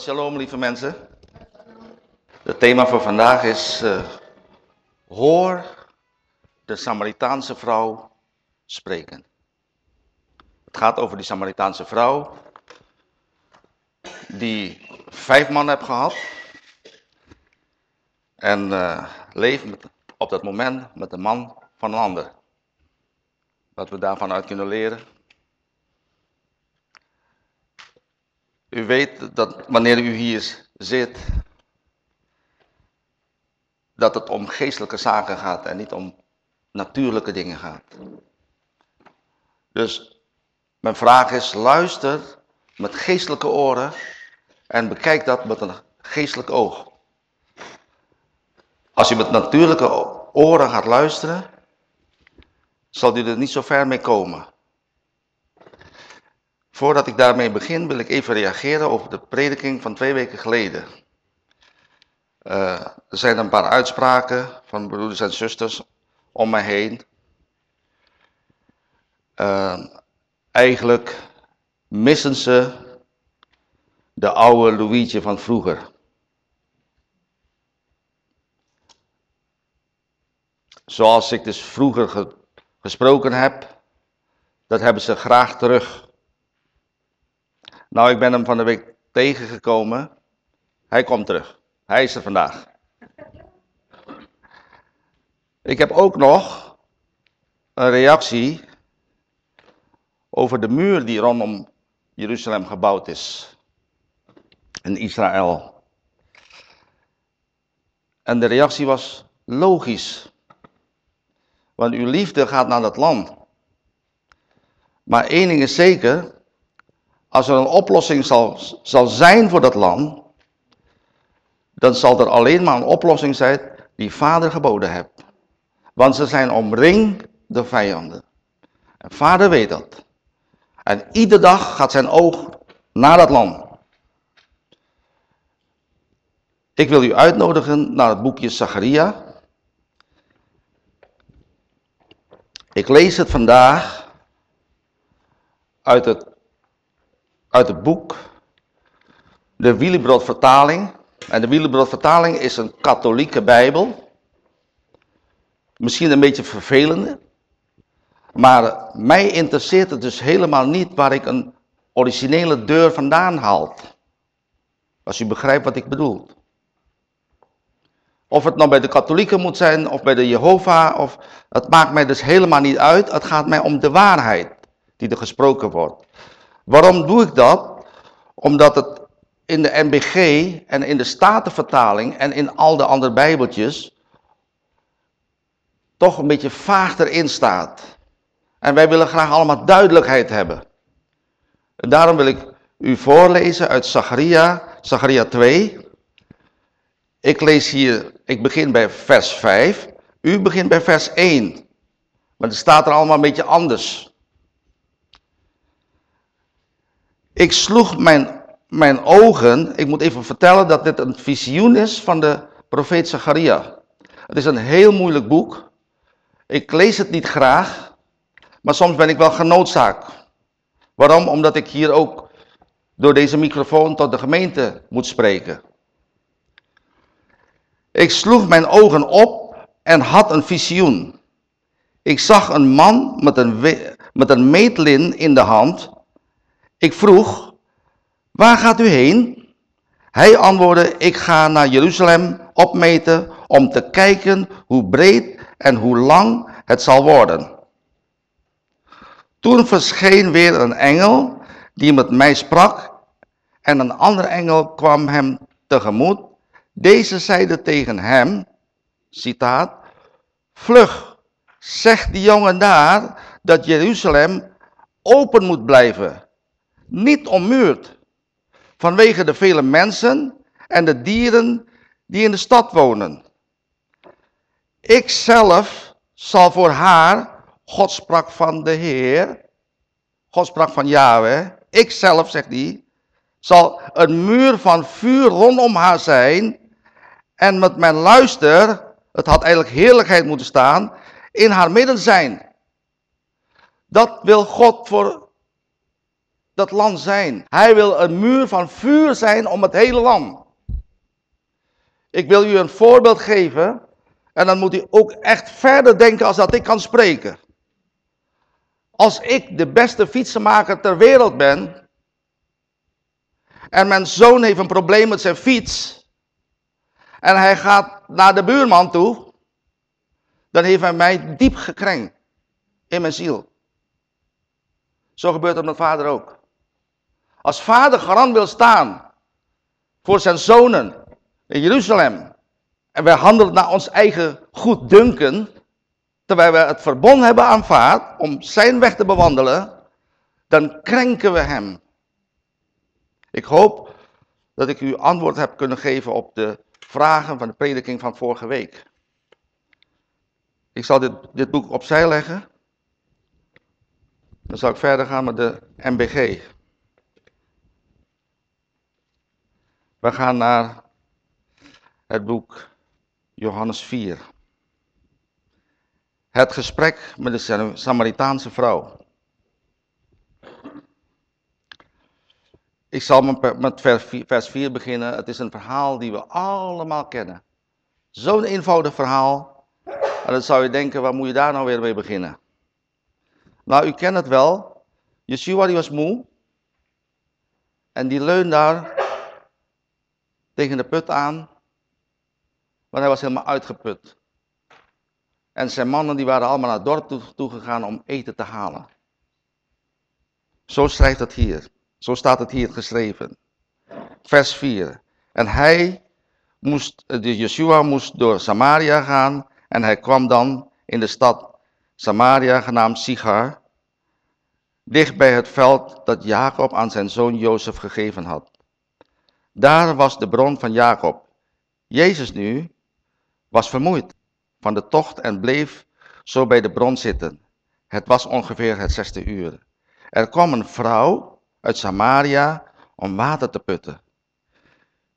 Shabbat shalom, lieve mensen. Het thema voor vandaag is uh, Hoor de Samaritaanse vrouw spreken. Het gaat over die Samaritaanse vrouw die vijf mannen heeft gehad en uh, leeft op dat moment met de man van een ander. Wat we daarvan uit kunnen leren. U weet dat wanneer u hier zit, dat het om geestelijke zaken gaat en niet om natuurlijke dingen gaat. Dus mijn vraag is, luister met geestelijke oren en bekijk dat met een geestelijk oog. Als u met natuurlijke oren gaat luisteren, zal u er niet zo ver mee komen. Voordat ik daarmee begin wil ik even reageren over de prediking van twee weken geleden. Uh, er zijn een paar uitspraken van broeders en zusters om mij heen. Uh, eigenlijk missen ze de oude Louietje van vroeger. Zoals ik dus vroeger ge gesproken heb, dat hebben ze graag terug. Nou, ik ben hem van de week tegengekomen. Hij komt terug. Hij is er vandaag. Ik heb ook nog een reactie over de muur die rondom Jeruzalem gebouwd is. In Israël. En de reactie was logisch. Want uw liefde gaat naar dat land. Maar één ding is zeker, als er een oplossing zal, zal zijn voor dat land, dan zal er alleen maar een oplossing zijn die vader geboden hebt. Want ze zijn omringd door vijanden. En vader weet dat. En iedere dag gaat zijn oog naar dat land. Ik wil u uitnodigen naar het boekje Zacharia. Ik lees het vandaag uit het uit het boek de Willebrood vertaling. En de Willebrood vertaling is een katholieke bijbel. Misschien een beetje vervelende. Maar mij interesseert het dus helemaal niet waar ik een originele deur vandaan haal. Als u begrijpt wat ik bedoel. Of het nou bij de katholieken moet zijn of bij de Jehovah. Of, het maakt mij dus helemaal niet uit. Het gaat mij om de waarheid die er gesproken wordt. Waarom doe ik dat? Omdat het in de NBG en in de Statenvertaling en in al de andere bijbeltjes toch een beetje vaag erin staat. En wij willen graag allemaal duidelijkheid hebben. En daarom wil ik u voorlezen uit Zacharia, Zacharia 2. Ik lees hier, ik begin bij vers 5. U begint bij vers 1. Maar het staat er allemaal een beetje anders. Ik sloeg mijn, mijn ogen, ik moet even vertellen dat dit een visioen is van de profeet Zacharia. Het is een heel moeilijk boek. Ik lees het niet graag, maar soms ben ik wel genoodzaakt. Waarom? Omdat ik hier ook door deze microfoon tot de gemeente moet spreken. Ik sloeg mijn ogen op en had een visioen. Ik zag een man met een, met een meetlin in de hand ik vroeg, waar gaat u heen? Hij antwoordde, ik ga naar Jeruzalem opmeten om te kijken hoe breed en hoe lang het zal worden. Toen verscheen weer een engel die met mij sprak en een andere engel kwam hem tegemoet. Deze zeide tegen hem, citaat, vlug, zeg die jongen daar dat Jeruzalem open moet blijven niet ommuurd. Vanwege de vele mensen en de dieren die in de stad wonen. Ik zelf zal voor haar, God sprak van de Heer, God sprak van Yahweh, ik zelf, zegt hij, zal een muur van vuur rondom haar zijn en met mijn luister, het had eigenlijk heerlijkheid moeten staan, in haar midden zijn. Dat wil God voor dat land zijn. Hij wil een muur van vuur zijn om het hele land. Ik wil u een voorbeeld geven. En dan moet u ook echt verder denken als dat ik kan spreken. Als ik de beste fietsenmaker ter wereld ben. En mijn zoon heeft een probleem met zijn fiets. En hij gaat naar de buurman toe. Dan heeft hij mij diep gekrenkt. In mijn ziel. Zo gebeurt het met vader ook. Als vader garant wil staan voor zijn zonen in Jeruzalem. En wij handelen naar ons eigen goeddunken. Terwijl we het verbond hebben aanvaard om zijn weg te bewandelen. Dan krenken we hem. Ik hoop dat ik u antwoord heb kunnen geven op de vragen van de prediking van vorige week. Ik zal dit, dit boek opzij leggen. Dan zal ik verder gaan met de MBG. We gaan naar het boek Johannes 4. Het gesprek met de Samaritaanse vrouw. Ik zal met vers 4 beginnen. Het is een verhaal die we allemaal kennen. Zo'n eenvoudig verhaal. En dan zou je denken, waar moet je daar nou weer mee beginnen? Nou, u kent het wel. Yeshua die was moe. En die leunde daar tegen de put aan. Want hij was helemaal uitgeput. En zijn mannen die waren allemaal naar het dorp toe, gegaan om eten te halen. Zo schrijft het hier. Zo staat het hier geschreven. Vers 4. En hij moest, de Yeshua moest door Samaria gaan. En hij kwam dan in de stad Samaria genaamd Sigar. Dicht bij het veld dat Jacob aan zijn zoon Jozef gegeven had. Daar was de bron van Jacob. Jezus nu was vermoeid van de tocht en bleef zo bij de bron zitten. Het was ongeveer het zesde uur. Er kwam een vrouw uit Samaria om water te putten.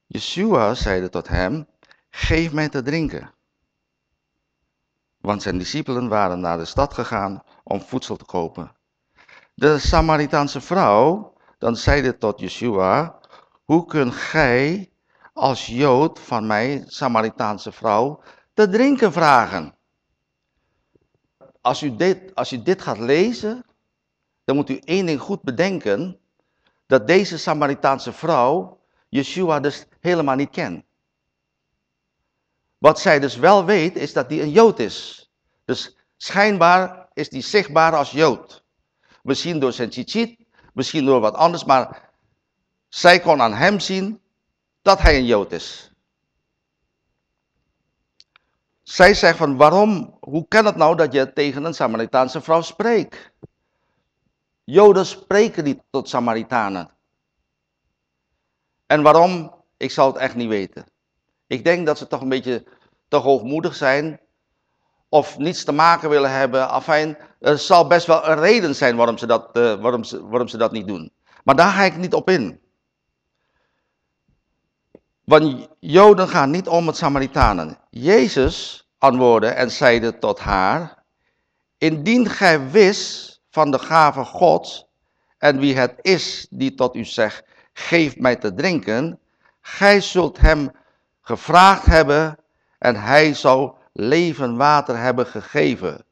Yeshua zeide tot hem, geef mij te drinken. Want zijn discipelen waren naar de stad gegaan om voedsel te kopen. De Samaritaanse vrouw dan zeide tot Yeshua, hoe kunt gij als Jood van mij, Samaritaanse vrouw, te drinken vragen? Als u, dit, als u dit gaat lezen, dan moet u één ding goed bedenken, dat deze Samaritaanse vrouw Yeshua dus helemaal niet kent. Wat zij dus wel weet, is dat hij een Jood is. Dus schijnbaar is hij zichtbaar als Jood. Misschien door zijn tzitzit, misschien door wat anders, maar zij kon aan hem zien dat hij een Jood is. Zij zegt van waarom, hoe kan het nou dat je tegen een Samaritaanse vrouw spreekt? Joden spreken niet tot Samaritanen. En waarom? Ik zal het echt niet weten. Ik denk dat ze toch een beetje te hoogmoedig zijn. Of niets te maken willen hebben. Afijn, er zal best wel een reden zijn waarom ze dat, uh, waarom ze, waarom ze dat niet doen. Maar daar ga ik niet op in. Want Joden gaan niet om met Samaritanen. Jezus antwoordde en zeide tot haar, indien gij wist van de gave Gods en wie het is die tot u zegt, geef mij te drinken, gij zult hem gevraagd hebben en hij zou leven water hebben gegeven.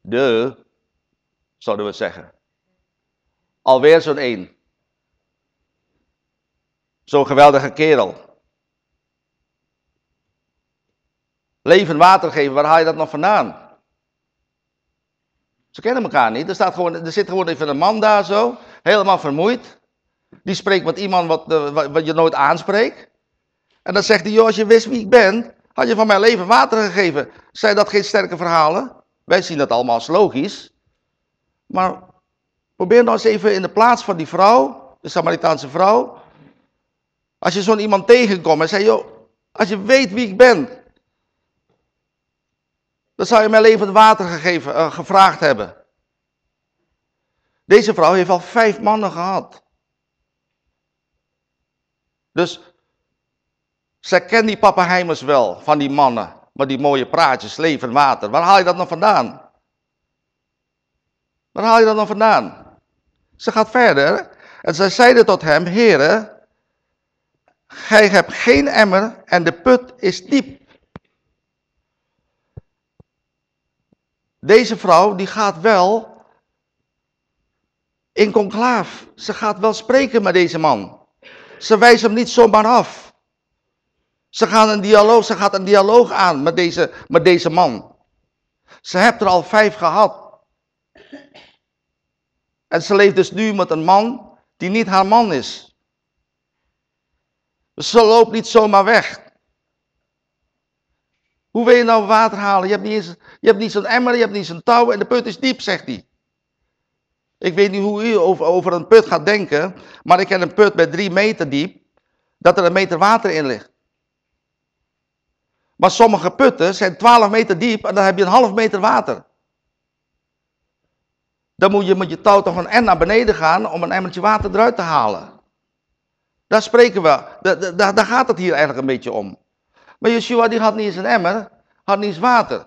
De, zouden we zeggen. Alweer zo'n één. Zo'n geweldige kerel. Leven water geven, waar haal je dat nog vandaan? Ze kennen elkaar niet. Er, staat gewoon, er zit gewoon even een man daar zo, helemaal vermoeid. Die spreekt met iemand wat, uh, wat je nooit aanspreekt. En dan zegt hij, joh, als je wist wie ik ben, had je van mijn leven water gegeven. Zijn dat geen sterke verhalen? Wij zien dat allemaal als logisch. Maar probeer nou eens even in de plaats van die vrouw, de Samaritaanse vrouw. Als je zo'n iemand tegenkomt en zegt, joh, als je weet wie ik ben, dan zou je mijn leven water gegeven, uh, gevraagd hebben. Deze vrouw heeft al vijf mannen gehad. Dus zij kent die pappenheimers wel, van die mannen. Maar die mooie praatjes, leven water. Waar haal je dat nog vandaan? Waar haal je dat nog vandaan? Ze gaat verder. En zij zeiden tot hem, Heere, gij hebt geen emmer en de put is diep. Deze vrouw die gaat wel in conclaaf. Ze gaat wel spreken met deze man. Ze wijst hem niet zomaar af. Ze, gaan een dialoog, ze gaat een dialoog aan met deze, met deze man. Ze heeft er al vijf gehad. En ze leeft dus nu met een man die niet haar man is. Ze loopt niet zomaar weg. Hoe wil je nou water halen? Je hebt niet, eens, je hebt niet zo'n emmer, je hebt niet zo'n touw en de put is diep, zegt hij. Ik weet niet hoe u over, over een put gaat denken, maar ik ken een put met drie meter diep, dat er een meter water in ligt. Maar sommige putten zijn 12 meter diep en dan heb je een half meter water. Dan moet je met je touw toch een N naar beneden gaan om een emmertje water eruit te halen. Daar spreken we, daar, daar gaat het hier eigenlijk een beetje om. Maar Yeshua die had niet eens een emmer, had niet eens water.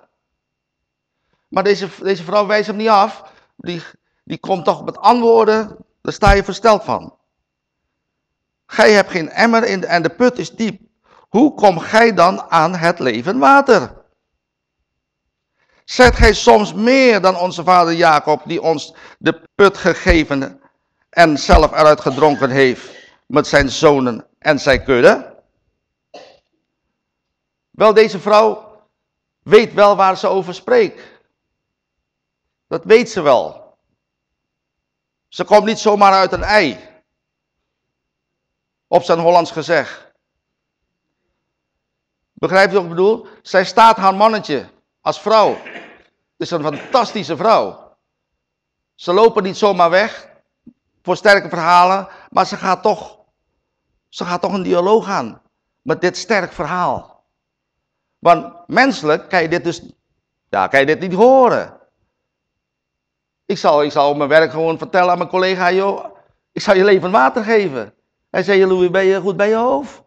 Maar deze, deze vrouw wijst hem niet af. Die, die komt toch met antwoorden, daar sta je versteld van. Gij hebt geen emmer in en de put is diep. Hoe kom gij dan aan het leven water? Zet gij soms meer dan onze vader Jacob, die ons de put gegeven en zelf eruit gedronken heeft met zijn zonen en zijn kudde? Wel, deze vrouw weet wel waar ze over spreekt. Dat weet ze wel. Ze komt niet zomaar uit een ei. Op zijn Hollands gezegd. Begrijp je wat ik bedoel? Zij staat haar mannetje als vrouw. Het is een fantastische vrouw. Ze lopen niet zomaar weg voor sterke verhalen, maar ze gaat toch, ze gaat toch een dialoog aan met dit sterk verhaal. Want menselijk kan je dit dus, ja, kan je dit niet horen. Ik zal, ik zal mijn werk gewoon vertellen aan mijn collega, joh, ik zal je leven water geven. Hij zei, Louis, ben je goed bij je hoofd?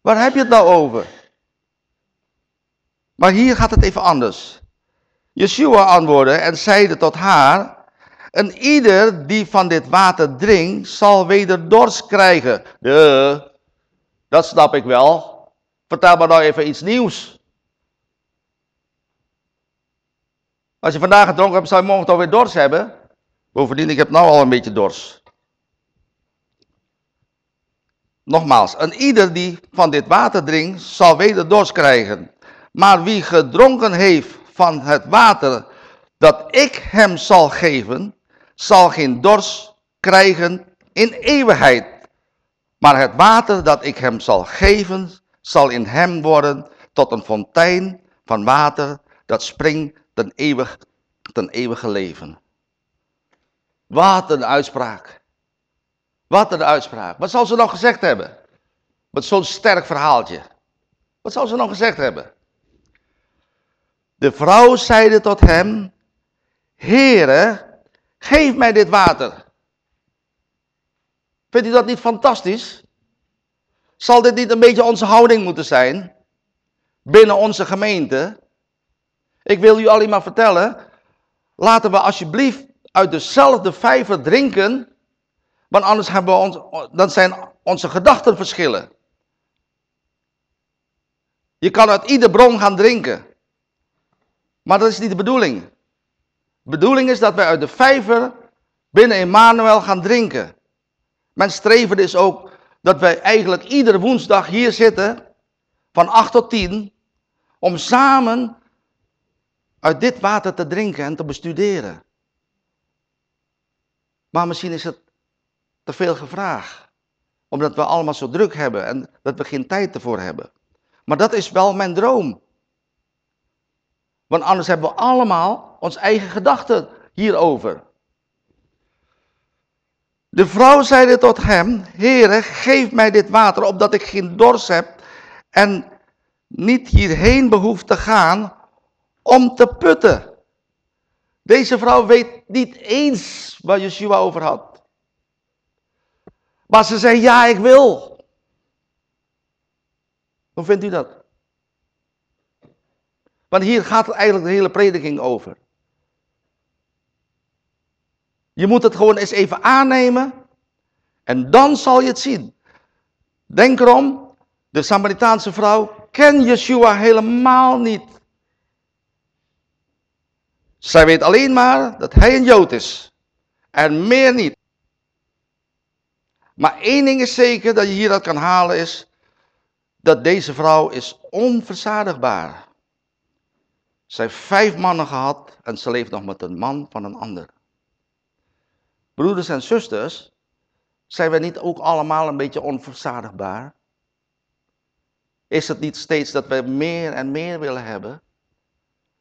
Waar heb je het nou over? Maar hier gaat het even anders. Yeshua antwoordde en zeide tot haar, en ieder die van dit water drinkt, zal weder dorst krijgen. De, dat snap ik wel. Vertel maar nou even iets nieuws. Als je vandaag gedronken hebt, zou je morgen toch weer dorst hebben. Bovendien, ik heb nou al een beetje dorst. Nogmaals, en ieder die van dit water drinkt, zal weder dorst krijgen. Maar wie gedronken heeft van het water dat ik hem zal geven, zal geen dorst krijgen in eeuwigheid. Maar het water dat ik hem zal geven, zal in hem worden tot een fontein van water dat springt ten, eeuwig, eeuwige leven. Wat een uitspraak. Wat een uitspraak. Wat zal ze nog gezegd hebben? Met zo'n sterk verhaaltje. Wat zal ze nog gezegd hebben? De vrouw zeide tot hem, Heere, geef mij dit water. Vindt u dat niet fantastisch? Zal dit niet een beetje onze houding moeten zijn? Binnen onze gemeente? Ik wil u alleen maar vertellen, laten we alsjeblieft uit dezelfde vijver drinken, want anders hebben we ons, dan zijn onze gedachten verschillen. Je kan uit ieder bron gaan drinken. Maar dat is niet de bedoeling. De bedoeling is dat wij uit de vijver binnen Emmanuel gaan drinken. Mijn streven is ook dat wij eigenlijk iedere woensdag hier zitten, van 8 tot 10, om samen uit dit water te drinken en te bestuderen. Maar misschien is het te veel gevraagd, omdat we allemaal zo druk hebben en dat we geen tijd ervoor hebben. Maar dat is wel mijn droom. Want anders hebben we allemaal ons eigen gedachten hierover. De vrouw zeide tot hem, Heere, geef mij dit water, opdat ik geen dorst heb en niet hierheen behoef te gaan om te putten. Deze vrouw weet niet eens waar Yeshua over had. Maar ze zei, ja, ik wil. Hoe vindt u dat? Want hier gaat eigenlijk de hele prediking over. Je moet het gewoon eens even aannemen En dan zal je het zien. Denk erom, de Samaritaanse vrouw kent Yeshua helemaal niet. Zij weet alleen maar dat hij een Jood is. En meer niet. Maar één ding is zeker dat je hieruit kan halen is dat deze vrouw is onverzadigbaar. Zij heeft vijf mannen gehad en ze leeft nog met een man van een ander. Broeders en zusters, zijn we niet ook allemaal een beetje onverzadigbaar? Is het niet steeds dat we meer en meer willen hebben?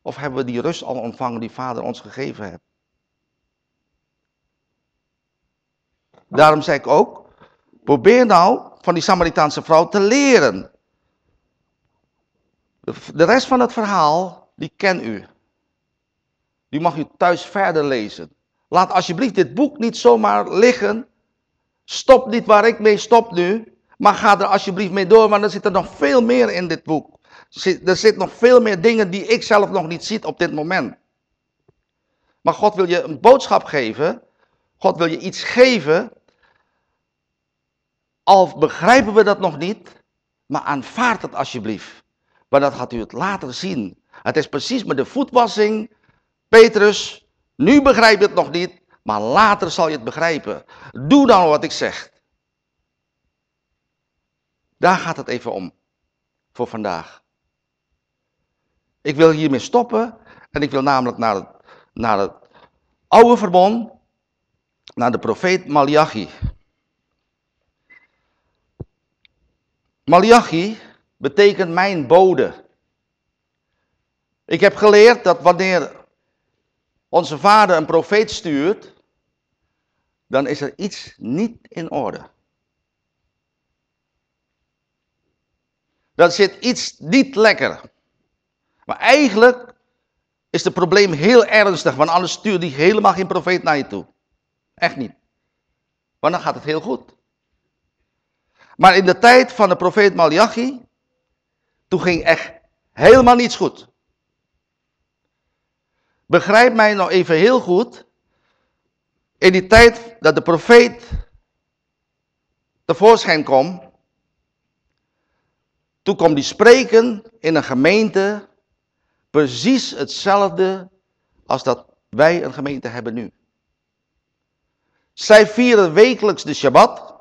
Of hebben we die rust al ontvangen die Vader ons gegeven heeft? Daarom zei ik ook, probeer nou van die Samaritaanse vrouw te leren. De rest van het verhaal, die ken u. Die mag u thuis verder lezen. Laat alsjeblieft dit boek niet zomaar liggen. Stop niet waar ik mee stop nu. Maar ga er alsjeblieft mee door, want er zit er nog veel meer in dit boek. Er zit nog veel meer dingen die ik zelf nog niet zie op dit moment. Maar God wil je een boodschap geven. God wil je iets geven. Al begrijpen we dat nog niet, maar aanvaard het alsjeblieft. Maar dat gaat u het later zien. Het is precies met de voetwassing. Petrus, nu begrijp je het nog niet, maar later zal je het begrijpen. Doe dan wat ik zeg. Daar gaat het even om. Voor vandaag. Ik wil hiermee stoppen. En ik wil namelijk naar het, naar het oude verbond. Naar de profeet Malachi. Malachi betekent mijn bode. Ik heb geleerd dat wanneer onze vader een profeet stuurt, dan is er iets niet in orde. Dan zit iets niet lekker. Maar eigenlijk is het probleem heel ernstig, want anders stuurt hij helemaal geen profeet naar je toe. Echt niet. Want dan gaat het heel goed. Maar in de tijd van de profeet Malachi, toen ging echt helemaal niets goed. Begrijp mij nou even heel goed. In die tijd dat de profeet tevoorschijn kwam, toen kwam die spreken in een gemeente precies hetzelfde als dat wij een gemeente hebben nu. Zij vieren wekelijks de Shabbat.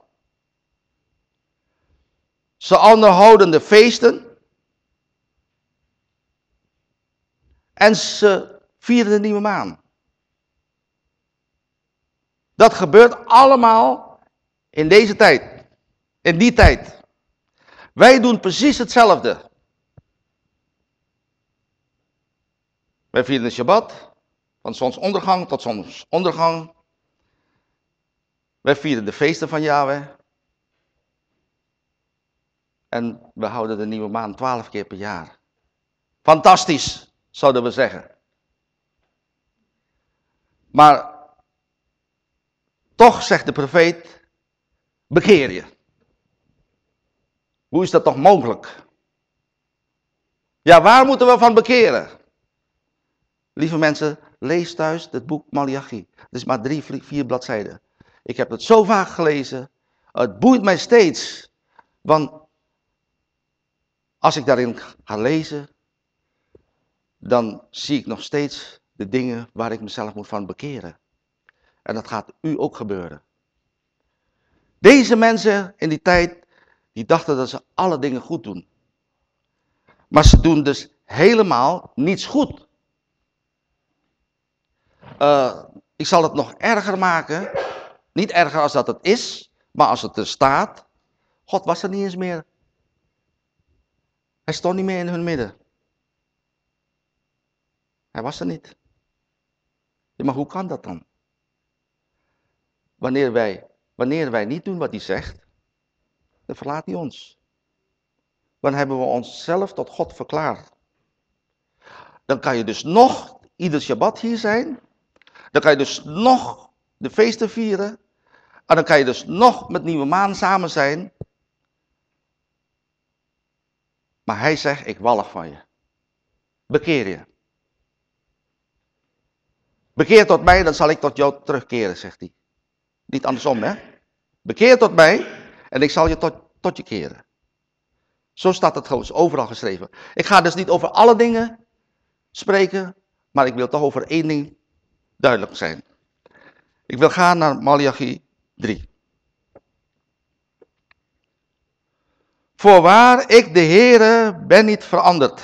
Ze onderhouden de feesten. En ze vieren de nieuwe maan. Dat gebeurt allemaal in deze tijd. In die tijd. Wij doen precies hetzelfde. Wij vieren de Shabbat. Van zonsondergang tot zonsondergang. Wij vieren de feesten van Yahweh. En we houden de nieuwe maan twaalf keer per jaar. Fantastisch, zouden we zeggen. Maar toch zegt de profeet, bekeer je. Hoe is dat toch mogelijk? Ja, waar moeten we van bekeren? Lieve mensen, lees thuis het boek Malachi. Het is maar drie, vier bladzijden. Ik heb het zo vaak gelezen. Het boeit mij steeds. Want als ik daarin ga lezen, dan zie ik nog steeds de dingen waar ik mezelf moet van bekeren. En dat gaat u ook gebeuren. Deze mensen in die tijd, die dachten dat ze alle dingen goed doen. Maar ze doen dus helemaal niets goed. Uh, ik zal het nog erger maken. Niet erger als dat het is, maar als het er staat. God was er niet eens meer. Hij stond niet meer in hun midden. Hij was er niet. Maar hoe kan dat dan? Wanneer wij, wanneer wij niet doen wat hij zegt, dan verlaat hij ons. Dan hebben we onszelf tot God verklaard. Dan kan je dus nog ieder Shabbat hier zijn. Dan kan je dus nog de feesten vieren. En dan kan je dus nog met nieuwe maan samen zijn. Maar hij zegt, ik walg van je. Bekeer je. Bekeer tot mij, dan zal ik tot jou terugkeren, zegt hij. Niet andersom, hè? Bekeer tot mij en ik zal je tot, tot je keren. Zo staat het overal geschreven. Ik ga dus niet over alle dingen spreken, maar ik wil toch over één ding duidelijk zijn. Ik wil gaan naar Malachi 3. Voorwaar, ik de Heere ben niet veranderd.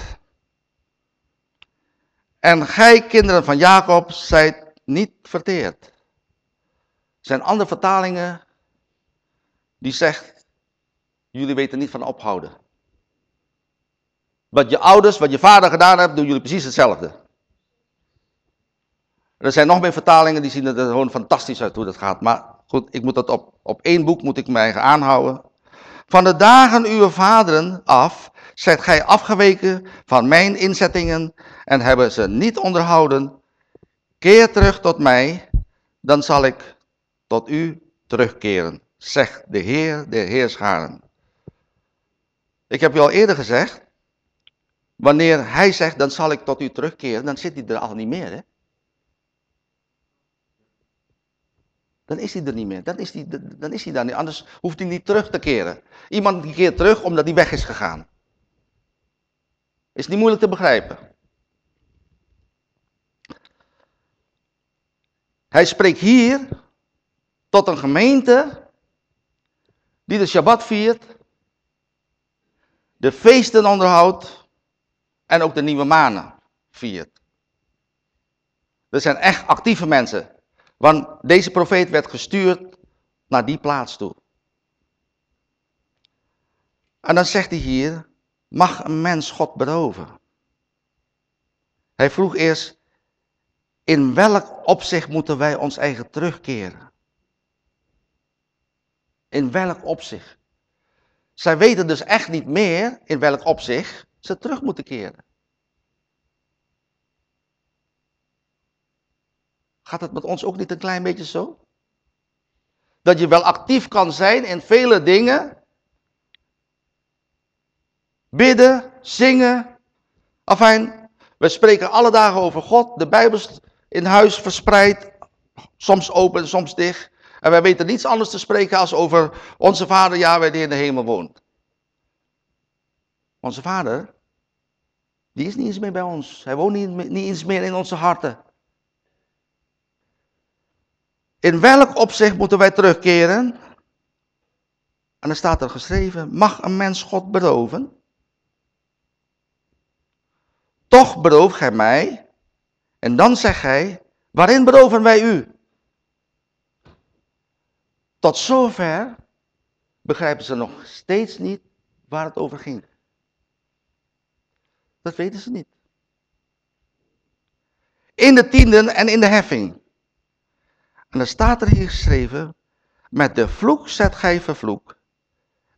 En gij, kinderen van Jacob, zijt niet verteerd. Er zijn andere vertalingen die zegt, jullie weten niet van ophouden. Wat je ouders, wat je vader gedaan hebt, doen jullie precies hetzelfde. Er zijn nog meer vertalingen die zien er gewoon fantastisch uit hoe dat gaat. Maar goed, ik moet dat op, op één boek moet ik mij aanhouden. Van de dagen uw vaderen af zijt gij afgeweken van mijn inzettingen en hebben ze niet onderhouden. Keer terug tot mij, dan zal ik tot u terugkeren, zegt de Heer der Heerscharen. Ik heb u al eerder gezegd, wanneer hij zegt, dan zal ik tot u terugkeren, dan zit hij er al niet meer. Hè? Dan is hij er niet meer. Dan is hij, dan is hij daar niet. Anders hoeft hij niet terug te keren. Iemand keert terug omdat hij weg is gegaan. Is niet moeilijk te begrijpen. Hij spreekt hier tot een gemeente die de Shabbat viert, de feesten onderhoudt en ook de nieuwe manen viert. Dat zijn echt actieve mensen. Want deze profeet werd gestuurd naar die plaats toe. En dan zegt hij hier, mag een mens God beroven? Hij vroeg eerst, in welk opzicht moeten wij ons eigen terugkeren? In welk opzicht? Zij weten dus echt niet meer in welk opzicht ze terug moeten keren. Gaat het met ons ook niet een klein beetje zo? Dat je wel actief kan zijn in vele dingen. Bidden, zingen. Afijn, we spreken alle dagen over God. De Bijbel in huis verspreid. Soms open, soms dicht. En wij weten niets anders te spreken als over onze vader Yahweh die in de hemel woont. Onze vader, die is niet eens meer bij ons. Hij woont niet, niet eens meer in onze harten. In welk opzicht moeten wij terugkeren? En dan staat er geschreven, mag een mens God beroven? Toch beroof gij mij. En dan zegt hij, waarin beroven wij u? Tot zover begrijpen ze nog steeds niet waar het over ging. Dat weten ze niet. In de tienden en in de heffing. En dan staat er hier geschreven, met de vloek zet gij vervloek,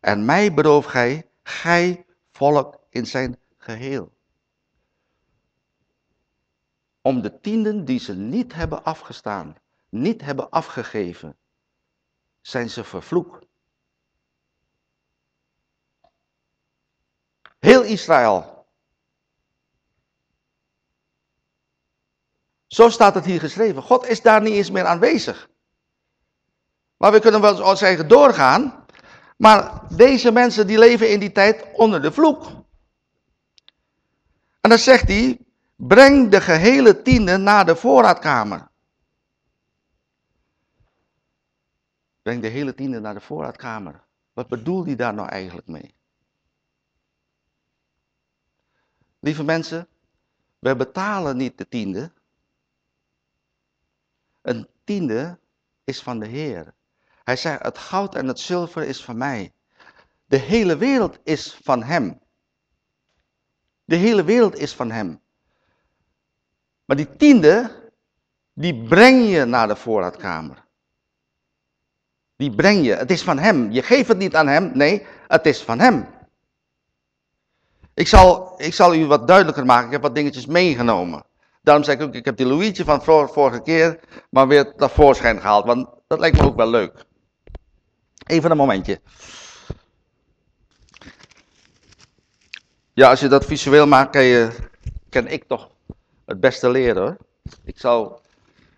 en mij beroof gij, gij volk in zijn geheel. Om de tienden die ze niet hebben afgestaan, niet hebben afgegeven, zijn ze vervloekt. Heel Israël Zo staat het hier geschreven. God is daar niet eens meer aanwezig. Maar we kunnen wel zeggen doorgaan. Maar deze mensen die leven in die tijd onder de vloek. En dan zegt hij, breng de gehele tiende naar de voorraadkamer. Breng de hele tiende naar de voorraadkamer. Wat bedoelt hij daar nou eigenlijk mee? Lieve mensen, we betalen niet de tiende, een tiende is van de Heer. Hij zei, het goud en het zilver is van mij. De hele wereld is van hem. De hele wereld is van hem. Maar die tiende, die breng je naar de voorraadkamer. Die breng je. Het is van hem. Je geeft het niet aan hem. Nee, het is van hem. Ik zal, ik zal u wat duidelijker maken. Ik heb wat dingetjes meegenomen. Daarom zeg ik ook, ik heb die Louietje van vorige keer maar weer naar voorschijn gehaald. Want dat lijkt me ook wel leuk. Even een momentje. Ja, als je dat visueel maakt, kan, je, ik toch het beste leren hoor. Ik zou,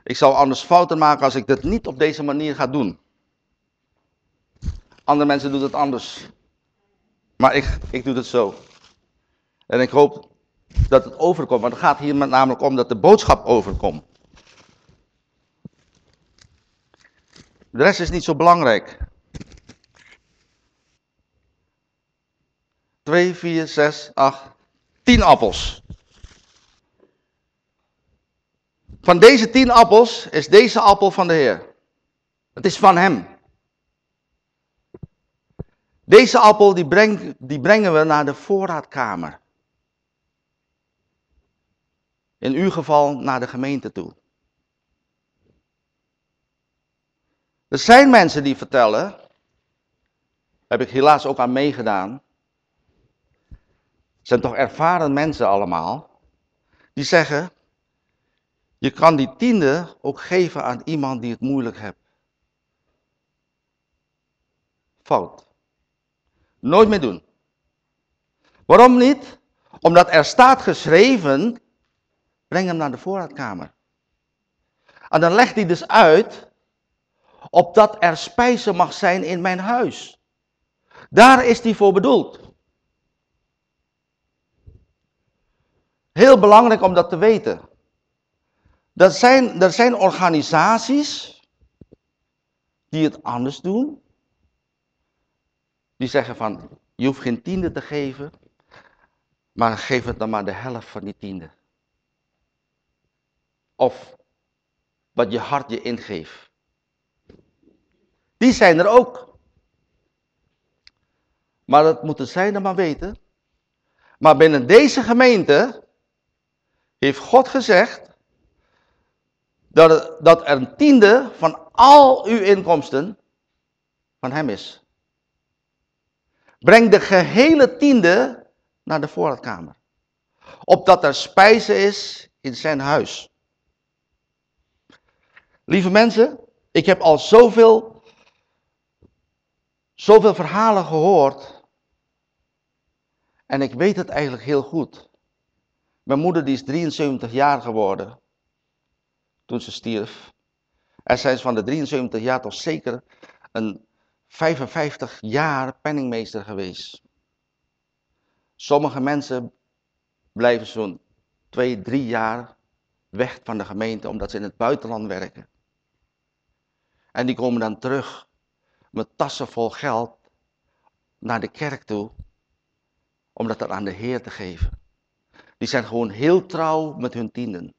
ik zou anders fouten maken als ik dat niet op deze manier ga doen. Andere mensen doen het anders. Maar ik, ik doe het zo. En ik hoop dat het overkomt. Want het gaat hier met namelijk om dat de boodschap overkomt. De rest is niet zo belangrijk. 2, 4, 6, 8, 10 appels. Van deze 10 appels is deze appel van de Heer. Het is van Hem. Deze appel die brengen we naar de voorraadkamer. In uw geval naar de gemeente toe. Er zijn mensen die vertellen, heb ik helaas ook aan meegedaan, zijn toch ervaren mensen allemaal, die zeggen, je kan die tiende ook geven aan iemand die het moeilijk heeft. Fout. Nooit meer doen. Waarom niet? Omdat er staat geschreven, breng hem naar de voorraadkamer. En dan legt hij dus uit, opdat er spijzen mag zijn in mijn huis. Daar is hij voor bedoeld. Heel belangrijk om dat te weten. Dat zijn, er zijn organisaties die het anders doen. Die zeggen van, je hoeft geen tiende te geven, maar geef het dan maar de helft van die tiende. Of wat je hart je ingeeft. Die zijn er ook. Maar dat moeten zij dan maar weten. Maar binnen deze gemeente heeft God gezegd dat, dat er een tiende van al uw inkomsten van hem is. Breng de gehele tiende naar de voorraadkamer. Opdat er spijze is in zijn huis. Lieve mensen, ik heb al zoveel, zoveel verhalen gehoord. En ik weet het eigenlijk heel goed. Mijn moeder die is 73 jaar geworden toen ze stierf. En zij is van de 73 jaar toch zeker een 55 jaar penningmeester geweest. Sommige mensen blijven zo'n 2, 3 jaar weg van de gemeente omdat ze in het buitenland werken. En die komen dan terug met tassen vol geld naar de kerk toe om dat aan de Heer te geven. Die zijn gewoon heel trouw met hun tienden.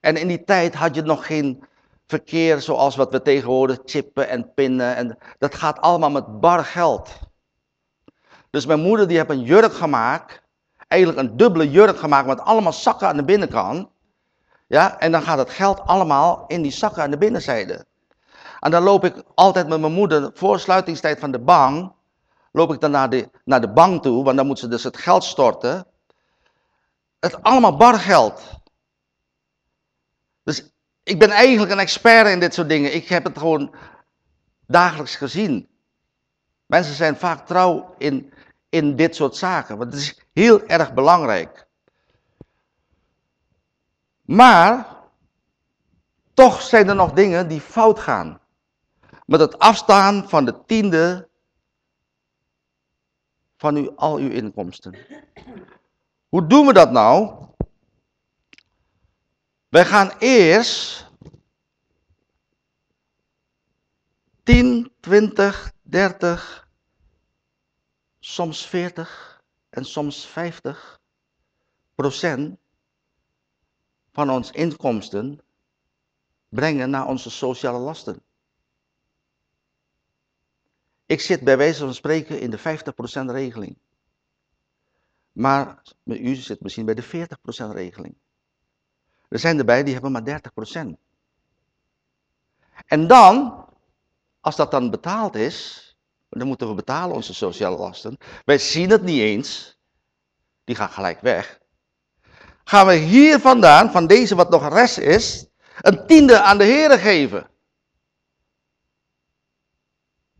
En in die tijd had je nog geen verkeer zoals wat we tegenwoordig chippen en pinnen. En dat gaat allemaal met bar geld. Dus mijn moeder die heeft een jurk gemaakt. Eigenlijk een dubbele jurk gemaakt met allemaal zakken aan de binnenkant. Ja, en dan gaat het geld allemaal in die zakken aan de binnenzijde. En dan loop ik altijd met mijn moeder, voor sluitingstijd van de bank, loop ik dan naar de, naar de bank toe, want dan moet ze dus het geld storten. Het allemaal bargeld. Ik ben eigenlijk een expert in dit soort dingen. Ik heb het gewoon dagelijks gezien. Mensen zijn vaak trouw in, in dit soort zaken, want het is heel erg belangrijk. Maar toch zijn er nog dingen die fout gaan. Met het afstaan van de tiende van uw, al uw inkomsten. Hoe doen we dat nou? Wij gaan eerst 10, 20, 30, soms 40 en soms 50 procent van ons inkomsten brengen naar onze sociale lasten. Ik zit bij wijze van spreken in de 50% regeling. Maar u zit misschien bij de 40% regeling. Er zijn erbij die hebben maar 30%. En dan, als dat dan betaald is, dan moeten we betalen onze sociale lasten. Wij zien het niet eens. Die gaan gelijk weg. Gaan we hier vandaan, van deze wat nog rest is, een tiende aan de Heer geven.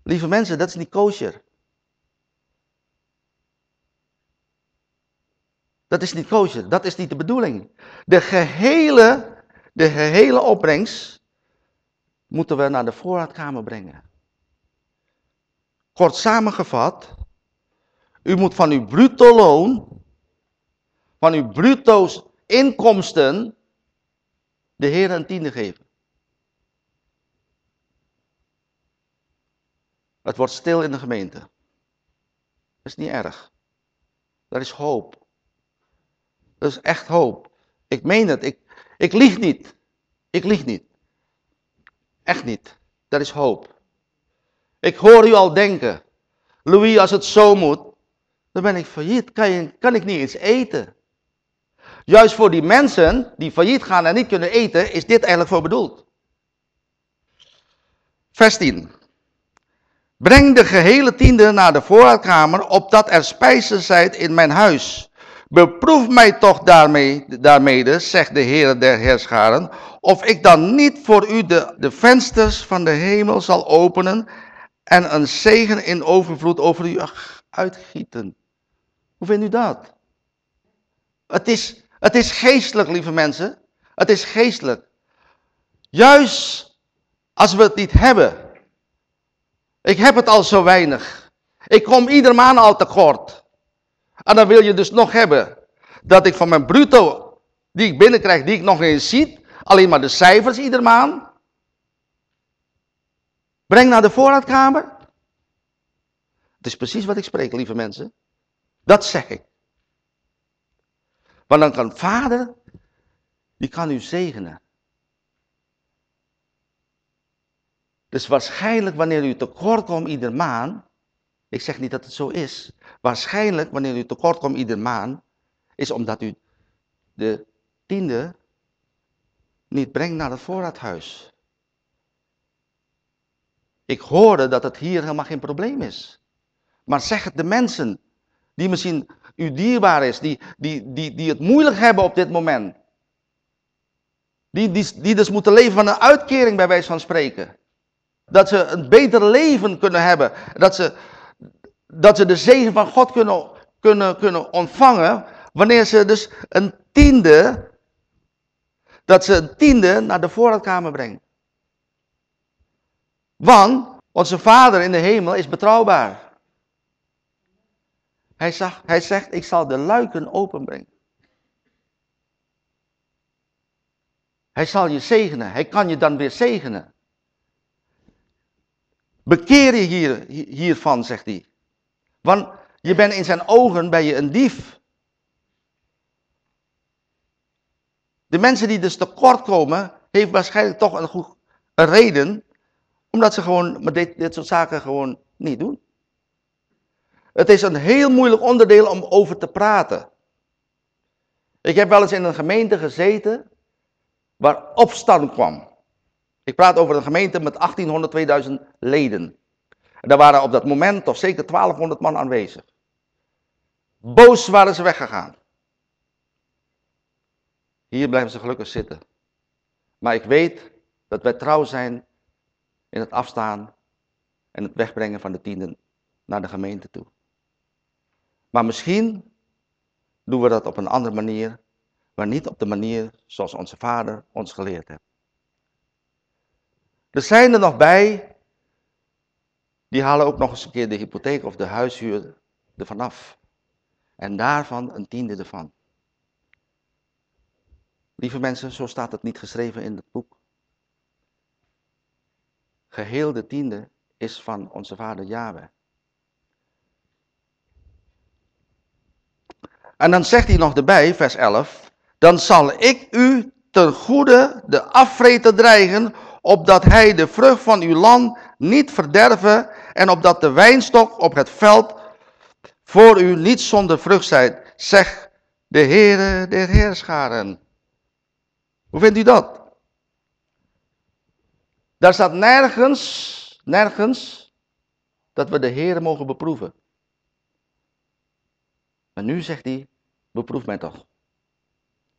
Lieve mensen, dat is niet kosher. Dat is niet kosher, dat is niet de bedoeling. De gehele, de gehele opbrengst moeten we naar de voorraadkamer brengen. Kort samengevat, u moet van uw bruto loon, van uw bruto's inkomsten, de Heer een tiende geven. Het wordt stil in de gemeente. Dat is niet erg. Dat is hoop. Dat is echt hoop. Ik meen het. Ik, ik lieg niet. Ik lieg niet. Echt niet. Dat is hoop. Ik hoor u al denken. Louis, als het zo moet, dan ben ik failliet. Kan, kan ik niet eens eten. Juist voor die mensen die failliet gaan en niet kunnen eten, is dit eigenlijk voor bedoeld. Vers 10. Breng de gehele tiende naar de voorraadkamer, opdat er spijzen zijt in mijn huis. Beproef mij toch daarmee, daarmede, zegt de Heer der Herscharen, of ik dan niet voor u de, de vensters van de hemel zal openen en een zegen in overvloed over u uitgieten. Hoe vindt u dat? Het is, het is geestelijk, lieve mensen. Het is geestelijk. Juist als we het niet hebben. Ik heb het al zo weinig. Ik kom ieder maand al tekort. En dan wil je dus nog hebben dat ik van mijn bruto, die ik binnenkrijg, die ik nog eens zie, alleen maar de cijfers ieder maand, breng naar de voorraadkamer. Het is precies wat ik spreek, lieve mensen. Dat zeg ik. Want dan kan vader, die kan u zegenen. Dus waarschijnlijk wanneer u tekort komt ieder maand, ik zeg niet dat het zo is, waarschijnlijk wanneer u tekort komt ieder maand, is omdat u de tiende niet brengt naar het voorraadhuis. Ik hoorde dat het hier helemaal geen probleem is. Maar zeg het de mensen die misschien u dierbaar is, die, die, die, die het moeilijk hebben op dit moment. Die, die, die dus moeten leven van een uitkering bij wijze van spreken. Dat ze een beter leven kunnen hebben. Dat ze, dat ze de zegen van God kunnen, kunnen, kunnen ontvangen. Wanneer ze dus een tiende, dat ze een tiende naar de voorraadkamer brengen. Want onze Vader in de hemel is betrouwbaar. Hij, zag, hij zegt, ik zal de luiken openbrengen. Hij zal je zegenen. Hij kan je dan weer zegenen. Bekeer je hier, hiervan, zegt hij. Want je bent in zijn ogen bij je een dief. De mensen die dus tekort komen, heeft waarschijnlijk toch een, goed, een reden, omdat ze gewoon met dit, dit soort zaken gewoon niet doen. Het is een heel moeilijk onderdeel om over te praten. Ik heb wel eens in een gemeente gezeten waar opstand kwam. Ik praat over een gemeente met 1800, 2000 leden. Daar waren op dat moment toch zeker 1200 man aanwezig. Boos waren ze weggegaan. Hier blijven ze gelukkig zitten. Maar ik weet dat wij trouw zijn in het afstaan en het wegbrengen van de tienden naar de gemeente toe. Maar misschien doen we dat op een andere manier, maar niet op de manier zoals onze vader ons geleerd heeft. Er zijn er nog bij, die halen ook nog eens een keer de hypotheek of de huishuur ervan af. En daarvan een tiende ervan. Lieve mensen, zo staat het niet geschreven in het boek. Geheel de tiende is van onze vader Yahweh. En dan zegt hij nog erbij, vers 11, dan zal ik u ten goede de afvreten dreigen, opdat hij de vrucht van uw land niet verderven en opdat de wijnstok op het veld voor u niet zonder vrucht zijt, zegt de Heere der Heerscharen. Hoe vindt u dat? Daar staat nergens, nergens, dat we de Heere mogen beproeven. Maar nu zegt hij, beproef mij toch.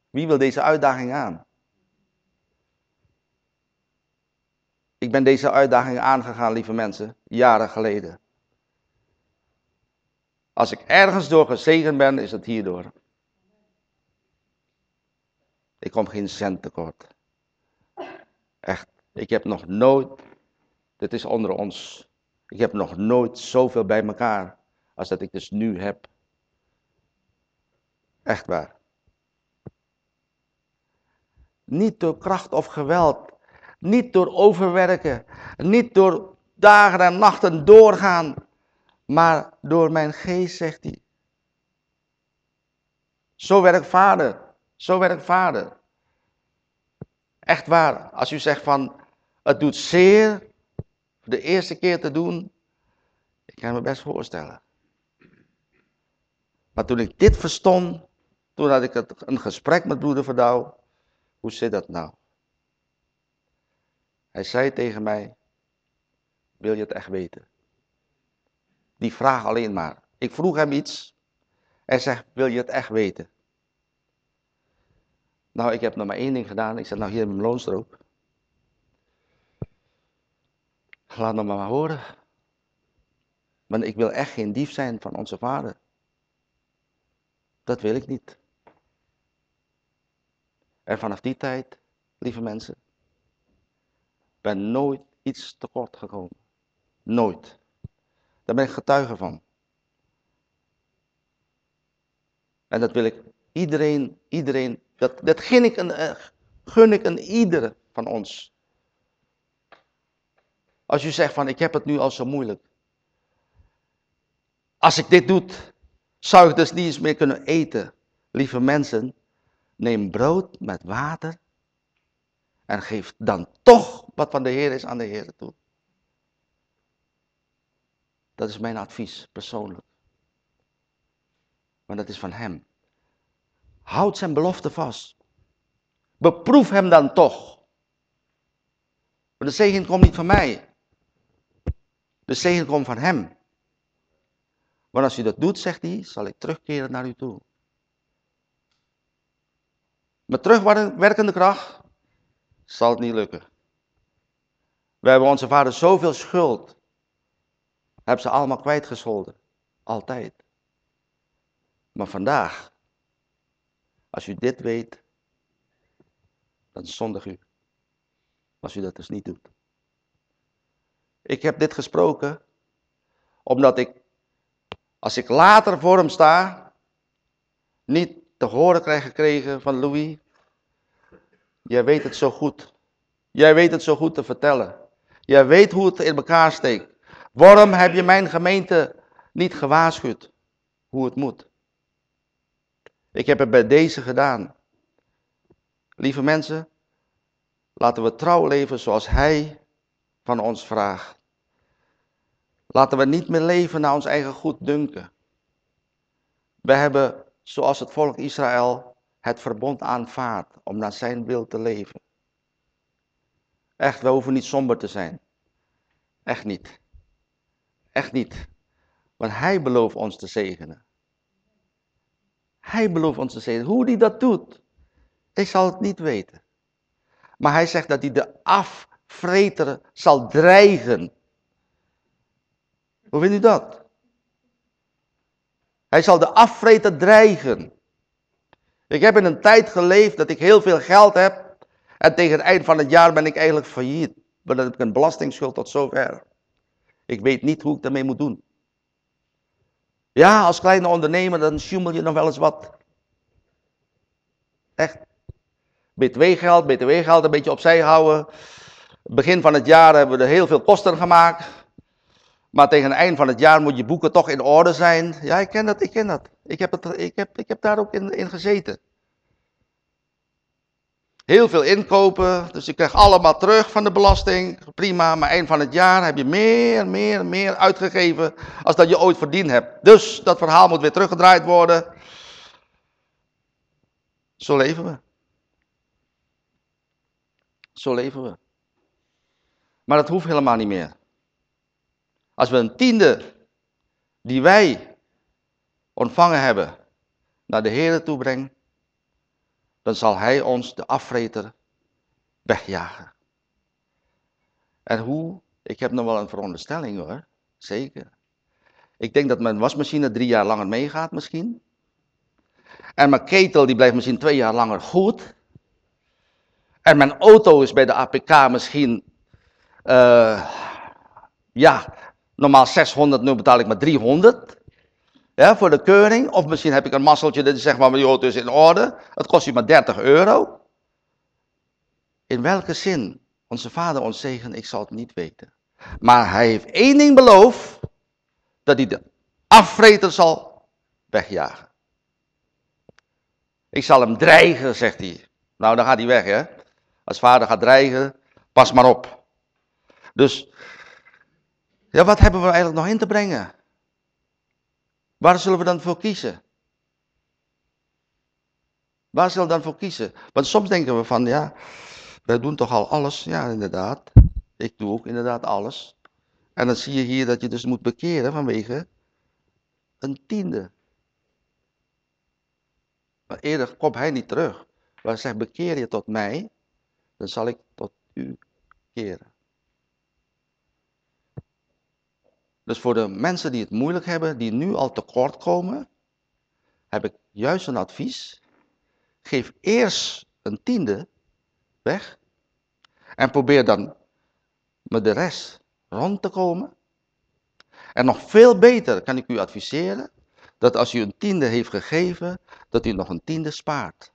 Wie wil deze uitdaging aan? Ik ben deze uitdaging aangegaan, lieve mensen, jaren geleden. Als ik ergens door gezegend ben, is het hierdoor. Ik kom geen cent tekort. Echt, ik heb nog nooit, dit is onder ons, Ik heb nog nooit zoveel bij elkaar als dat ik dus nu heb. Echt waar. Niet door kracht of geweld. Niet door overwerken. Niet door dagen en nachten doorgaan. Maar door mijn geest, zegt hij. Zo werkt vader. Zo werkt vader. Echt waar. Als u zegt van, het doet zeer, de eerste keer te doen, ik kan me best voorstellen. Maar toen ik dit verstond, toen had ik het, een gesprek met broeder Verdouw. Hoe zit dat nou? Hij zei tegen mij, wil je het echt weten? Die vraag alleen maar. Ik vroeg hem iets. Hij zegt, wil je het echt weten? Nou, ik heb nog maar één ding gedaan. Ik zet nou hier in mijn loonstroop. Laat me maar horen. Want ik wil echt geen dief zijn van onze vader. Dat wil ik niet. En vanaf die tijd, lieve mensen, ben nooit iets tekort gekomen. Nooit. Daar ben ik getuige van. En dat wil ik iedereen, iedereen, dat, dat gun ik, een, uh, gun ik aan iedere van ons. Als u zegt van ik heb het nu al zo moeilijk. Als ik dit doe, zou ik dus niet eens meer kunnen eten. Lieve mensen, neem brood met water en geef dan toch wat van de Heer is aan de Heer toe. Dat is mijn advies, persoonlijk. Maar dat is van Hem. Houd zijn belofte vast. Beproef Hem dan toch. Maar de zegen komt niet van mij. De zegen komt van hem. Want als u dat doet, zegt hij, zal ik terugkeren naar u toe. Met terugwerkende kracht zal het niet lukken. We hebben onze vader zoveel schuld. Hebben ze allemaal kwijtgescholden. Altijd. Maar vandaag, als u dit weet, dan zondig u. Als u dat dus niet doet. Ik heb dit gesproken omdat ik, als ik later voor hem sta, niet te horen krijg gekregen van Louis. Jij weet het zo goed. Jij weet het zo goed te vertellen. Jij weet hoe het in elkaar steekt. Waarom heb je mijn gemeente niet gewaarschuwd hoe het moet? Ik heb het bij deze gedaan. Lieve mensen, laten we trouw leven zoals Hij van ons vraagt. Laten we niet meer leven naar ons eigen goed dunken. We hebben, zoals het volk Israël, het verbond aanvaard om naar zijn wil te leven. Echt, we hoeven niet somber te zijn. Echt niet. Echt niet. Want hij belooft ons te zegenen. Hij belooft ons te zegenen. Hoe hij dat doet, ik zal het niet weten. Maar hij zegt dat hij de afvreter zal dreigen hoe vindt u dat? Hij zal de afvreter dreigen. Ik heb in een tijd geleefd dat ik heel veel geld heb. En tegen het eind van het jaar ben ik eigenlijk failliet. Dan heb ik een belastingsschuld tot zover. Ik weet niet hoe ik daarmee moet doen. Ja, als kleine ondernemer dan sjoemel je nog wel eens wat. Echt. BTW-geld, BTW-geld een beetje opzij houden. Begin van het jaar hebben we er heel veel kosten gemaakt. Maar tegen het eind van het jaar moet je boeken toch in orde zijn. Ja, ik ken dat, ik ken dat. Ik heb, het, ik heb, ik heb daar ook in, in gezeten. Heel veel inkopen, dus je krijgt allemaal terug van de belasting. Prima, maar eind van het jaar heb je meer, meer, meer uitgegeven als dat je ooit verdiend hebt. Dus dat verhaal moet weer teruggedraaid worden. Zo leven we. Zo leven we. Maar dat hoeft helemaal niet meer. Als we een tiende die wij ontvangen hebben naar de Heer toe brengen, dan zal Hij ons de afvreter wegjagen. En hoe? Ik heb nog wel een veronderstelling hoor, zeker. Ik denk dat mijn wasmachine drie jaar langer meegaat misschien. En mijn ketel die blijft misschien twee jaar langer goed. En mijn auto is bij de APK misschien, uh, ja, normaal 600, nu betaal ik maar 300. Ja, voor de keuring. Of misschien heb ik een masseltje dat zegt maar, mijn auto is in orde. Het kost je maar 30 euro. In welke zin onze vader ons zegen, ik zal het niet weten. Maar hij heeft één ding beloofd. Dat hij de afvreter zal wegjagen. Ik zal hem dreigen, zegt hij. Nou, dan gaat hij weg, hè. Als vader gaat dreigen, pas maar op. Dus, ja, wat hebben we eigenlijk nog in te brengen? Waar zullen we dan voor kiezen? Waar zullen we dan voor kiezen? Want soms denken we van, ja, wij doen toch al alles. Ja, inderdaad. Ik doe ook inderdaad alles. En dan zie je hier dat je dus moet bekeren vanwege een tiende. Maar eerder komt hij niet terug. Maar hij zegt, bekeer je tot mij, dan zal ik tot u keren. Dus voor de mensen die het moeilijk hebben, die nu al tekort komen, heb ik juist een advies. Geef eerst een tiende weg en probeer dan met de rest rond te komen. En nog veel beter kan ik u adviseren dat als u een tiende heeft gegeven, dat u nog een tiende spaart.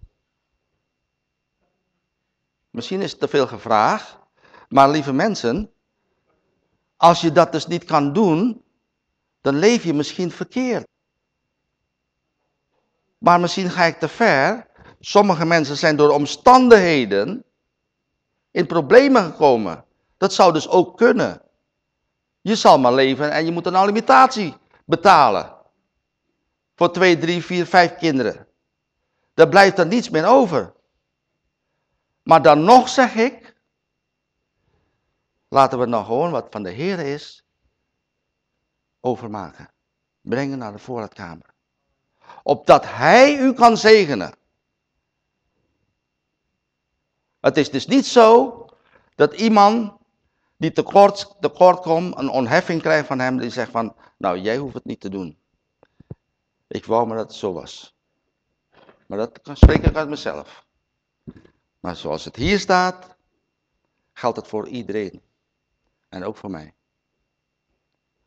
Misschien is het te veel gevraagd, maar lieve mensen, als je dat dus niet kan doen, dan leef je misschien verkeerd. Maar misschien ga ik te ver. Sommige mensen zijn door omstandigheden in problemen gekomen. Dat zou dus ook kunnen. Je zal maar leven en je moet een alimentatie betalen. Voor twee, drie, vier, vijf kinderen. Daar blijft er niets meer over. Maar dan nog zeg ik, laten we nou gewoon wat van de Heer is, overmaken. Brengen naar de voorraadkamer. Opdat Hij u kan zegenen. Het is dus niet zo dat iemand die tekort, tekort komt, een onheffing krijgt van hem, die zegt van, nou jij hoeft het niet te doen. Ik wou maar dat het zo was. Maar dat spreek ik uit mezelf. Maar zoals het hier staat, geldt het voor iedereen. En ook voor mij.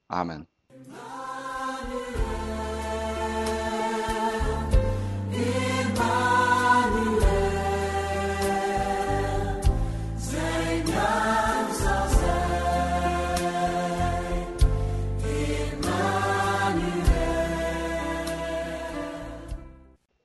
Amen.